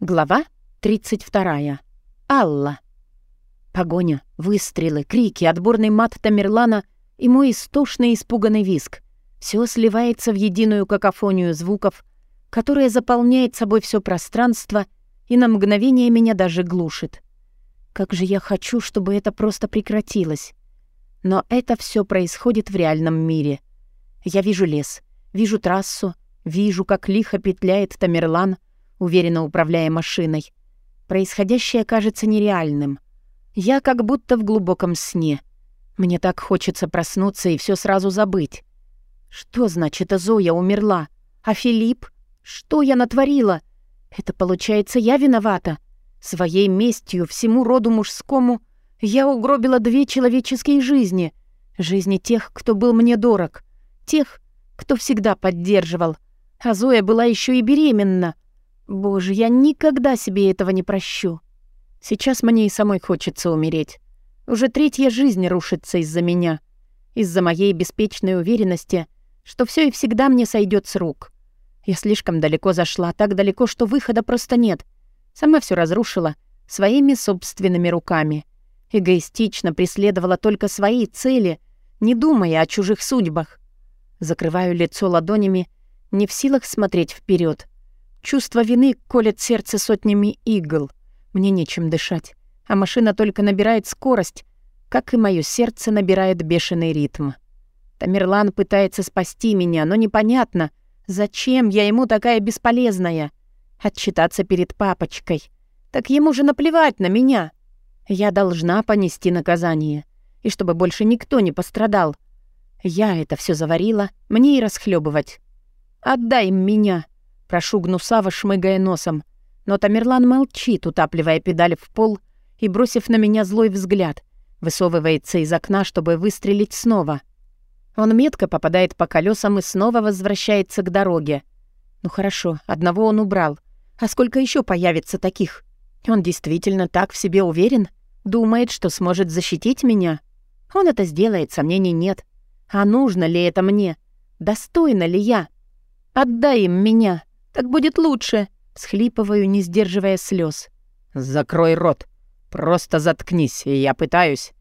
Глава 32. Алла. Погоня, выстрелы, крики, отборный мат Тамерлана и мой истошный испуганный виск. Все сливается в единую какофонию звуков, которая заполняет собой все пространство и на мгновение меня даже глушит. Как же я хочу, чтобы это просто прекратилось. Но это все происходит в реальном мире. Я вижу лес, вижу трассу, вижу, как лихо петляет Тамерлан — уверенно управляя машиной. Происходящее кажется нереальным. Я как будто в глубоком сне. Мне так хочется проснуться и все сразу забыть. Что значит, Зоя умерла? А Филипп? Что я натворила? Это получается, я виновата. Своей местью всему роду мужскому я угробила две человеческие жизни. Жизни тех, кто был мне дорог. Тех, кто всегда поддерживал. А Зоя была еще и беременна. Боже, я никогда себе этого не прощу. Сейчас мне и самой хочется умереть. Уже третья жизнь рушится из-за меня. Из-за моей беспечной уверенности, что все и всегда мне сойдет с рук. Я слишком далеко зашла, так далеко, что выхода просто нет. Сама все разрушила своими собственными руками. Эгоистично преследовала только свои цели, не думая о чужих судьбах. Закрываю лицо ладонями, не в силах смотреть вперед. Чувство вины колет сердце сотнями игл. Мне нечем дышать, а машина только набирает скорость, как и мое сердце набирает бешеный ритм. Тамерлан пытается спасти меня, но непонятно, зачем я ему такая бесполезная. Отчитаться перед папочкой. Так ему же наплевать на меня. Я должна понести наказание. И чтобы больше никто не пострадал. Я это все заварила, мне и расхлебывать. Отдай им меня. Прошу Гнусава, шмыгая носом. Но Тамерлан молчит, утапливая педаль в пол и бросив на меня злой взгляд. Высовывается из окна, чтобы выстрелить снова. Он метко попадает по колесам и снова возвращается к дороге. Ну хорошо, одного он убрал. А сколько еще появится таких? Он действительно так в себе уверен? Думает, что сможет защитить меня? Он это сделает, сомнений нет. А нужно ли это мне? Достойна ли я? Отдай им меня. Так будет лучше!» Схлипываю, не сдерживая слез. «Закрой рот! Просто заткнись, я пытаюсь!»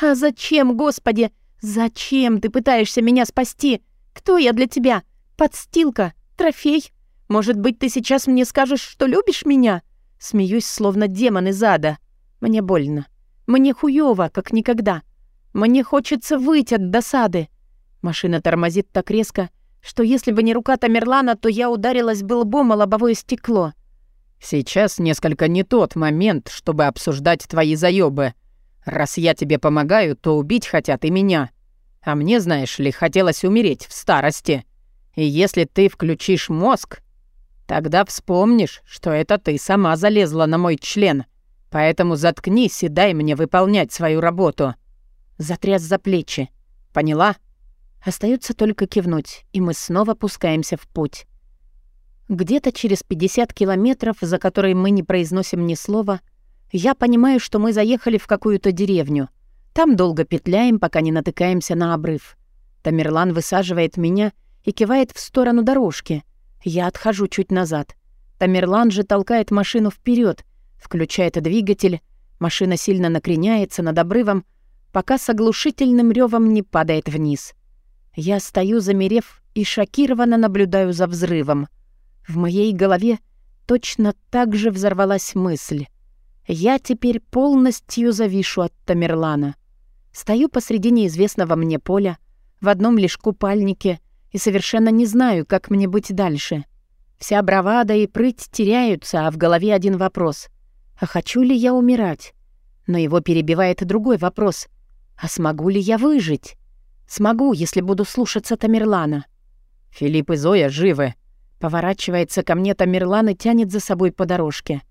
«А зачем, Господи? Зачем ты пытаешься меня спасти? Кто я для тебя? Подстилка? Трофей? Может быть, ты сейчас мне скажешь, что любишь меня?» Смеюсь, словно демон из ада. Мне больно. Мне хуёво, как никогда. Мне хочется выйти от досады. Машина тормозит так резко, что если бы не рука Тамерлана, то я ударилась бы лбом о лобовое стекло. «Сейчас несколько не тот момент, чтобы обсуждать твои заёбы. Раз я тебе помогаю, то убить хотят и меня. А мне, знаешь ли, хотелось умереть в старости. И если ты включишь мозг, тогда вспомнишь, что это ты сама залезла на мой член. Поэтому заткнись и дай мне выполнять свою работу». Затряс за плечи. «Поняла?» Остается только кивнуть, и мы снова пускаемся в путь. Где-то через 50 километров, за которые мы не произносим ни слова, я понимаю, что мы заехали в какую-то деревню. Там долго петляем, пока не натыкаемся на обрыв. Тамерлан высаживает меня и кивает в сторону дорожки. Я отхожу чуть назад. Тамерлан же толкает машину вперед, включает двигатель, машина сильно накреняется над обрывом, пока с оглушительным ревом не падает вниз. Я стою, замерев, и шокированно наблюдаю за взрывом. В моей голове точно так же взорвалась мысль. Я теперь полностью завишу от Тамерлана. Стою посреди неизвестного мне поля, в одном лишь купальнике, и совершенно не знаю, как мне быть дальше. Вся бравада и прыть теряются, а в голове один вопрос. А хочу ли я умирать? Но его перебивает другой вопрос. А смогу ли я выжить? Смогу, если буду слушаться Тамерлана. Филипп и Зоя живы. Поворачивается ко мне Тамерлан и тянет за собой по дорожке.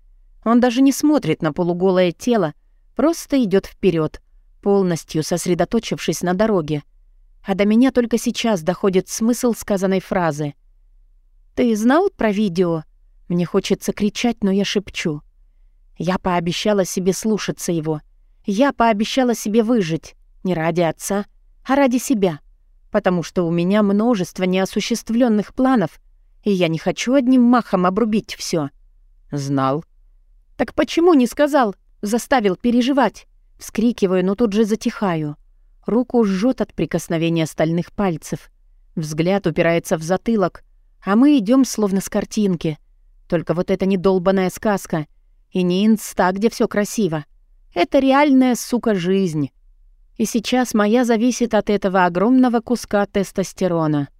Он даже не смотрит на полуголое тело, просто идет вперед, полностью сосредоточившись на дороге. А до меня только сейчас доходит смысл сказанной фразы. «Ты знал про видео?» Мне хочется кричать, но я шепчу. Я пообещала себе слушаться его. Я пообещала себе выжить. Не ради отца, а ради себя. Потому что у меня множество неосуществленных планов, и я не хочу одним махом обрубить все. Знал. Так почему не сказал? Заставил переживать. Вскрикиваю, но тут же затихаю. Руку жжет от прикосновения стальных пальцев. Взгляд упирается в затылок, а мы идем словно с картинки. Только вот это не долбаная сказка и не инста, где все красиво. Это реальная, сука, жизнь. И сейчас моя зависит от этого огромного куска тестостерона.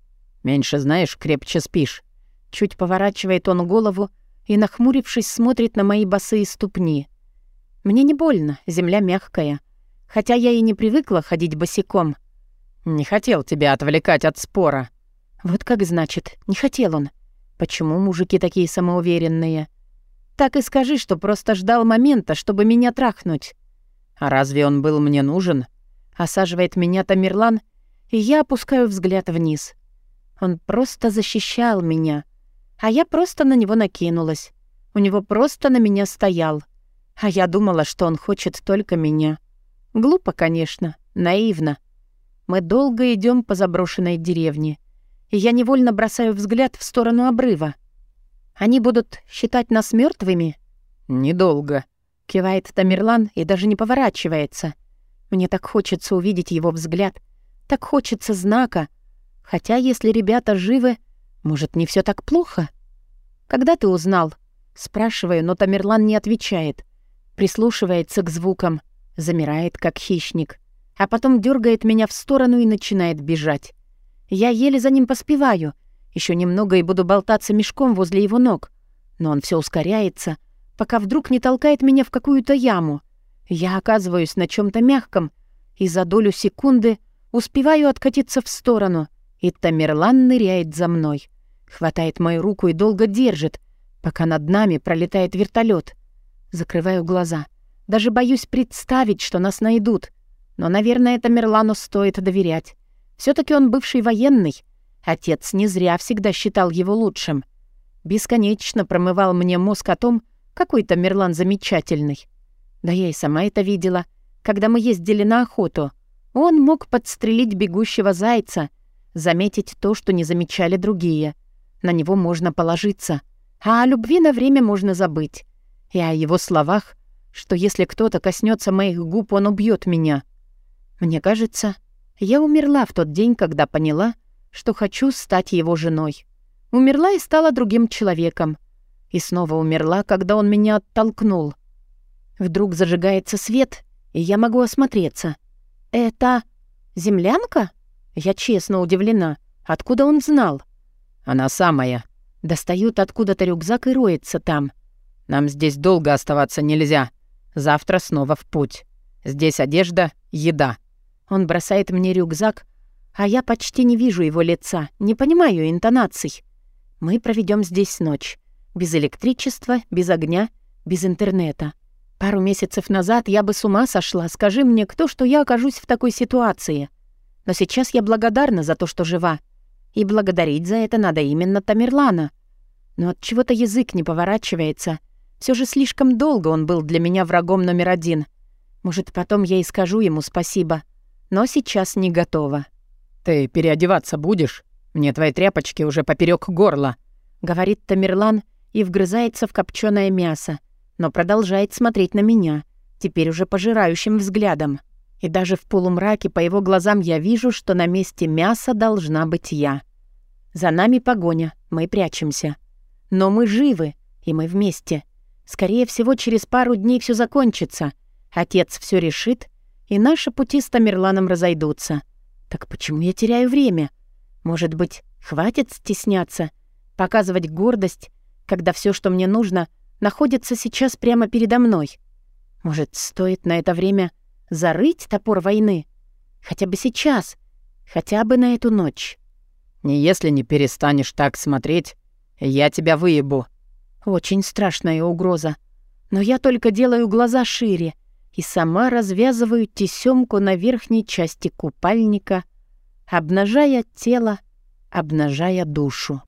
Меньше знаешь, крепче спишь. Чуть поворачивает он голову и, нахмурившись, смотрит на мои босые ступни. Мне не больно, земля мягкая. Хотя я и не привыкла ходить босиком. Не хотел тебя отвлекать от спора. Вот как значит, не хотел он. Почему мужики такие самоуверенные? Так и скажи, что просто ждал момента, чтобы меня трахнуть. А разве он был мне нужен? Осаживает меня Тамерлан, и я опускаю взгляд вниз. Он просто защищал меня, а я просто на него накинулась. У него просто на меня стоял. А я думала, что он хочет только меня. Глупо, конечно, наивно. Мы долго идем по заброшенной деревне, и я невольно бросаю взгляд в сторону обрыва. Они будут считать нас мертвыми? Недолго, кивает Тамерлан и даже не поворачивается. Мне так хочется увидеть его взгляд, так хочется знака. Хотя если ребята живы, может, не все так плохо? Когда ты узнал? Спрашиваю, но Тамерлан не отвечает. Прислушивается к звукам, замирает, как хищник, а потом дергает меня в сторону и начинает бежать. Я еле за ним поспеваю. Еще немного и буду болтаться мешком возле его ног. Но он все ускоряется, пока вдруг не толкает меня в какую-то яму. Я оказываюсь на чем то мягком и за долю секунды успеваю откатиться в сторону — и Тамерлан ныряет за мной. Хватает мою руку и долго держит, пока над нами пролетает вертолет. Закрываю глаза. Даже боюсь представить, что нас найдут. Но, наверное, Тамерлану стоит доверять. все таки он бывший военный. Отец не зря всегда считал его лучшим. Бесконечно промывал мне мозг о том, какой Тамерлан замечательный. Да я и сама это видела. Когда мы ездили на охоту, он мог подстрелить бегущего зайца — заметить то, что не замечали другие. На него можно положиться, а о любви на время можно забыть. И о его словах, что если кто-то коснется моих губ, он убьет меня. Мне кажется, я умерла в тот день, когда поняла, что хочу стать его женой. Умерла и стала другим человеком. И снова умерла, когда он меня оттолкнул. Вдруг зажигается свет, и я могу осмотреться. Это землянка? Я честно удивлена. Откуда он знал? Она самая. Достают откуда-то рюкзак и роется там. Нам здесь долго оставаться нельзя. Завтра снова в путь. Здесь одежда, еда. Он бросает мне рюкзак, а я почти не вижу его лица, не понимаю интонаций. Мы проведем здесь ночь. Без электричества, без огня, без интернета. Пару месяцев назад я бы с ума сошла. Скажи мне, кто, что я окажусь в такой ситуации. Но сейчас я благодарна за то, что жива. И благодарить за это надо именно Тамерлана. Но от чего-то язык не поворачивается. Все же слишком долго он был для меня врагом номер один. Может, потом я и скажу ему спасибо. Но сейчас не готова. «Ты переодеваться будешь? Мне твои тряпочки уже поперек горла», — говорит Тамерлан и вгрызается в копченое мясо, но продолжает смотреть на меня, теперь уже пожирающим взглядом. И даже в полумраке по его глазам я вижу, что на месте мяса должна быть я. За нами погоня, мы прячемся. Но мы живы, и мы вместе. Скорее всего, через пару дней все закончится. Отец все решит, и наши пути с Тамерланом разойдутся. Так почему я теряю время? Может быть, хватит стесняться, показывать гордость, когда все, что мне нужно, находится сейчас прямо передо мной? Может, стоит на это время зарыть топор войны. Хотя бы сейчас, хотя бы на эту ночь. Не если не перестанешь так смотреть, я тебя выебу. Очень страшная угроза. Но я только делаю глаза шире и сама развязываю тесемку на верхней части купальника, обнажая тело, обнажая душу.